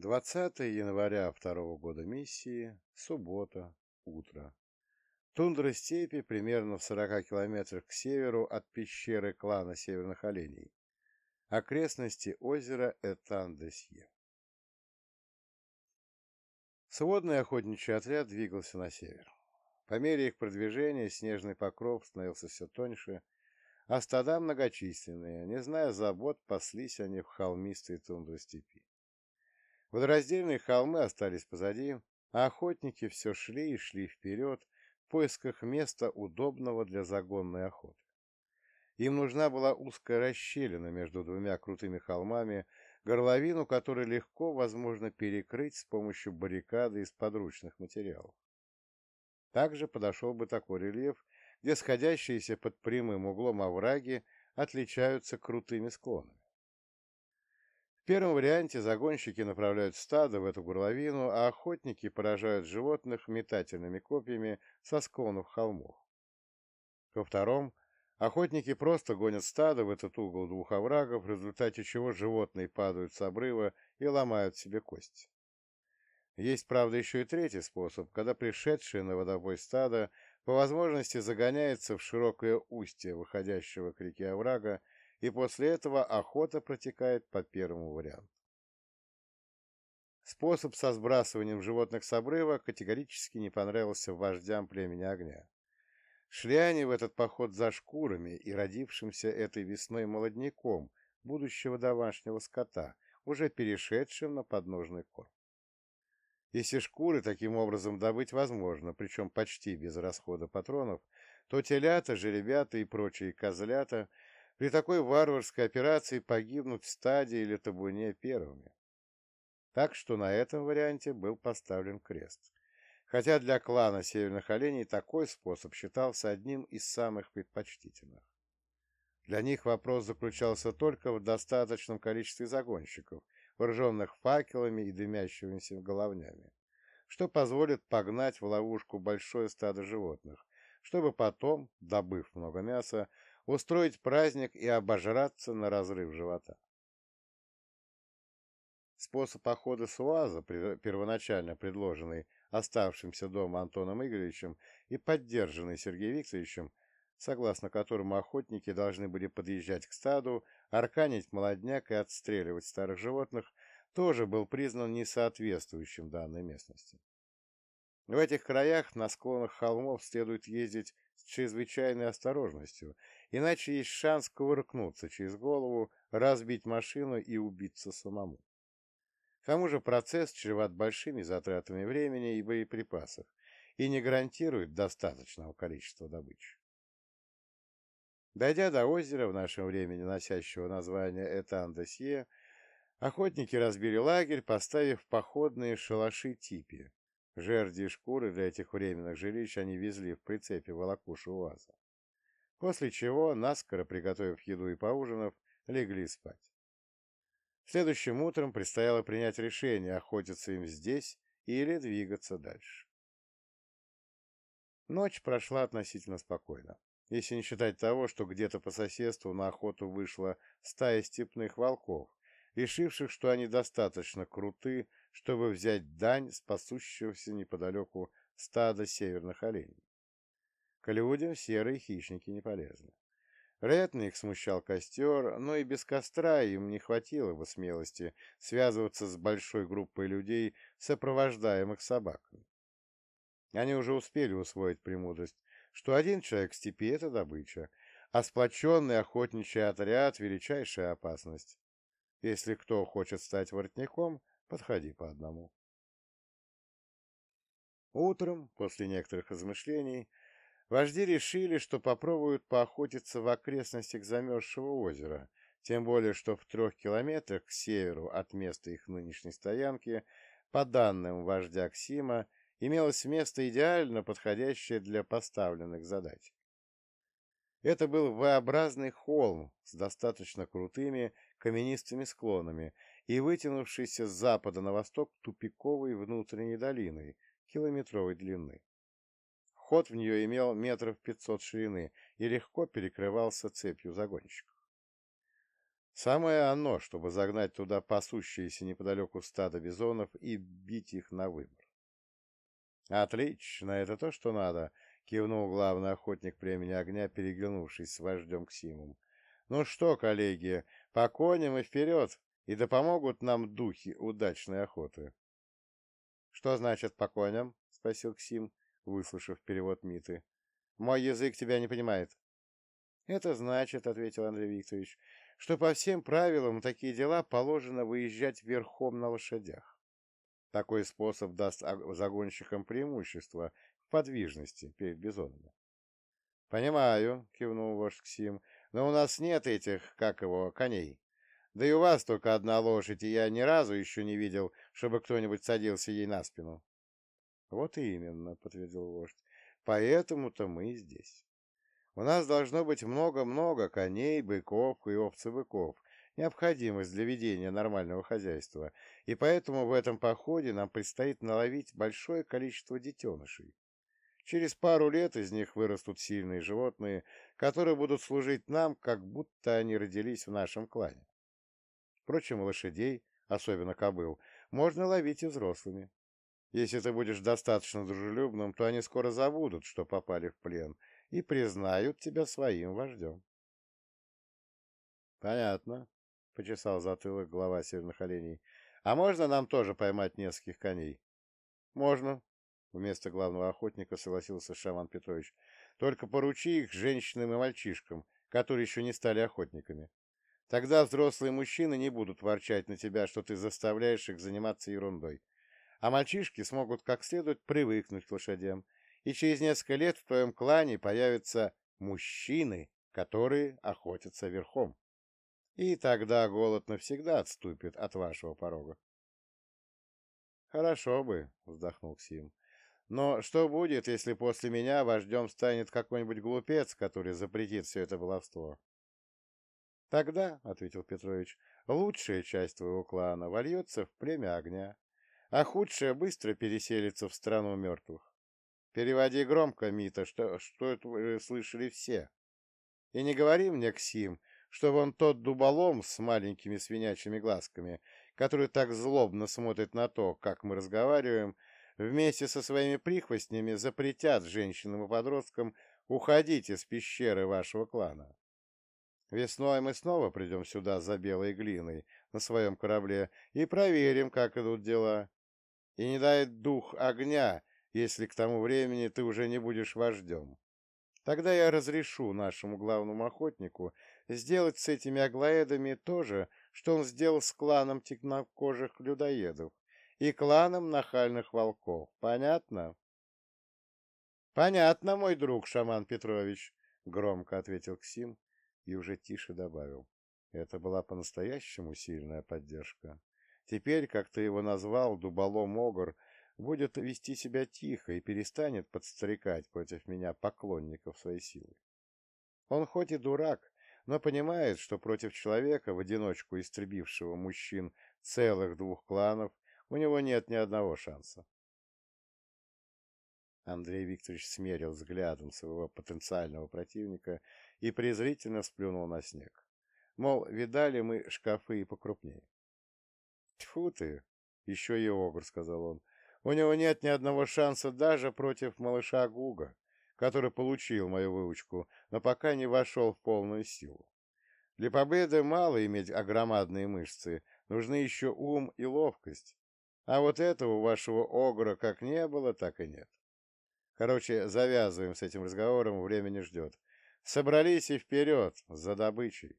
20 января второго года миссии, суббота, утро. Тундра степи примерно в 40 километрах к северу от пещеры клана Северных Оленей. Окрестности озера Этан-де-Сье. Сводный охотничий отряд двигался на север. По мере их продвижения снежный покров становился все тоньше, а стада многочисленные, не зная забот, паслись они в холмистой тундры степи. Водораздельные холмы остались позади, а охотники все шли и шли вперед в поисках места, удобного для загонной охоты. Им нужна была узкая расщелина между двумя крутыми холмами, горловину которой легко возможно перекрыть с помощью баррикады из подручных материалов. Также подошел бы такой рельеф, где сходящиеся под прямым углом овраги отличаются крутыми склонами первом варианте загонщики направляют стадо в эту горловину, а охотники поражают животных метательными копьями со склонов холмов. Во втором охотники просто гонят стадо в этот угол двух оврагов, в результате чего животные падают с обрыва и ломают себе кости. Есть, правда, еще и третий способ, когда пришедшее на водопой стадо по возможности загоняется в широкое устье выходящего к реке оврага и после этого охота протекает по первому варианту. Способ со сбрасыванием животных с обрыва категорически не понравился вождям племени огня. Шли они в этот поход за шкурами и родившимся этой весной молодняком будущего домашнего скота, уже перешедшим на подножный корм. Если шкуры таким образом добыть возможно, причем почти без расхода патронов, то телята, жеребята и прочие козлята при такой варварской операции погибнут в стадии или табуне первыми. Так что на этом варианте был поставлен крест. Хотя для клана северных оленей такой способ считался одним из самых предпочтительных. Для них вопрос заключался только в достаточном количестве загонщиков, вооруженных факелами и дымящимися головнями, что позволит погнать в ловушку большое стадо животных, чтобы потом, добыв много мяса, устроить праздник и обожраться на разрыв живота. Способ похода с УАЗа, первоначально предложенный оставшимся дома Антоном Игоревичем и поддержанный Сергеем Викторовичем, согласно которому охотники должны были подъезжать к стаду, арканить молодняк и отстреливать старых животных, тоже был признан несоответствующим данной местности. В этих краях на склонах холмов следует ездить чрезвычайной осторожностью иначе есть шанс кувыркнуться через голову, разбить машину и убиться самому. К тому же процесс чреват большими затратами времени и боеприпасов и не гарантирует достаточного количества добычи. Дойдя до озера, в нашем времени носящего название Этан-де-Сье, охотники разбили лагерь, поставив походные шалаши типи. Жерди и шкуры для этих временных жилищ они везли в прицепе волокуши УАЗа после чего, наскоро приготовив еду и поужинав, легли спать. Следующим утром предстояло принять решение, охотиться им здесь или двигаться дальше. Ночь прошла относительно спокойно, если не считать того, что где-то по соседству на охоту вышла стая степных волков, решивших, что они достаточно круты, чтобы взять дань спасущегося неподалеку стада северных оленей. К людям серые хищники не полезны. Вероятно, их смущал костер, но и без костра им не хватило бы смелости связываться с большой группой людей, сопровождаемых собаками. Они уже успели усвоить премудрость, что один человек в степи — это добыча, а сплоченный охотничий отряд — величайшая опасность. Если кто хочет стать воротником, подходи по одному. Утром, после некоторых размышлений, Вожди решили, что попробуют поохотиться в окрестностях замерзшего озера, тем более что в трех километрах к северу от места их нынешней стоянки, по данным вождя Ксима, имелось место идеально подходящее для поставленных задач. Это был V-образный холм с достаточно крутыми каменистыми склонами и вытянувшийся с запада на восток тупиковой внутренней долиной километровой длины. Ход в нее имел метров пятьсот ширины и легко перекрывался цепью загонщиков. Самое оно, чтобы загнать туда пасущиеся неподалеку стадо бизонов и бить их на выбор. «Отлично, это то, что надо», — кивнул главный охотник племени огня, переглянувшись с вождем Ксимом. «Ну что, коллеги, по коням и вперед, и да помогут нам духи удачной охоты». «Что значит по коням?» — спросил Ксим, выслушав перевод Миты. «Мой язык тебя не понимает». «Это значит, — ответил Андрей Викторович, — что по всем правилам такие дела положено выезжать верхом на лошадях. Такой способ даст загонщикам преимущество в подвижности перед бизонами. — Понимаю, — кивнул вождь Ксим, — но у нас нет этих, как его, коней. Да и у вас только одна лошадь, и я ни разу еще не видел, чтобы кто-нибудь садился ей на спину. — Вот именно, — подтвердил вождь, — поэтому-то мы здесь. У нас должно быть много-много коней, быков и овцевыков, необходимость для ведения нормального хозяйства, и поэтому в этом походе нам предстоит наловить большое количество детенышей. Через пару лет из них вырастут сильные животные, которые будут служить нам, как будто они родились в нашем клане. Впрочем, лошадей, особенно кобыл, можно ловить и взрослыми. Если ты будешь достаточно дружелюбным, то они скоро забудут, что попали в плен, и признают тебя своим вождем. — Понятно, — почесал затылок глава северных оленей. — А можно нам тоже поймать нескольких коней? — Можно, — вместо главного охотника согласился Шаман Петрович. — Только поручи их женщинам и мальчишкам, которые еще не стали охотниками. Тогда взрослые мужчины не будут ворчать на тебя, что ты заставляешь их заниматься ерундой. А мальчишки смогут как следует привыкнуть к лошадям, и через несколько лет в твоем клане появятся мужчины, которые охотятся верхом и тогда голод навсегда отступит от вашего порога. «Хорошо бы», — вздохнул Ксим. «Но что будет, если после меня вождем станет какой-нибудь глупец, который запретит все это баловство?» «Тогда», — ответил Петрович, — «лучшая часть твоего клана вольется в племя огня, а худшая быстро переселится в страну мертвых. Переводи громко, Мита, что, что это слышали все. И не говори мне, Ксим, что вон тот дуболом с маленькими свинячьими глазками, который так злобно смотрит на то, как мы разговариваем, вместе со своими прихвостнями запретят женщинам и подросткам уходить из пещеры вашего клана. Весной мы снова придем сюда за белой глиной на своем корабле и проверим, как идут дела. И не дает дух огня, если к тому времени ты уже не будешь вождем. Тогда я разрешу нашему главному охотнику сделать с этими аглоедами то же, что он сделал с кланом темнокожих людоедов и кланом нахальных волков. Понятно? Понятно, мой друг Шаман Петрович, громко ответил Ксим и уже тише добавил. Это была по-настоящему сильная поддержка. Теперь, как ты его назвал, дуболом Огр, будет вести себя тихо и перестанет подстрекать против меня поклонников своей силы. Он хоть и дурак, но понимает, что против человека, в одиночку истребившего мужчин целых двух кланов, у него нет ни одного шанса. Андрей Викторович смерил взглядом своего потенциального противника и презрительно сплюнул на снег. Мол, видали мы шкафы и покрупнее. «Тьфу ты!» — еще и огр, — сказал он. «У него нет ни одного шанса даже против малыша Гуга, который получил мою выучку, но пока не вошел в полную силу. Для победы мало иметь огромадные мышцы, нужны еще ум и ловкость. А вот этого у вашего огра как не было, так и нет. Короче, завязываем с этим разговором, время не ждет. Собрались и вперед, за добычей.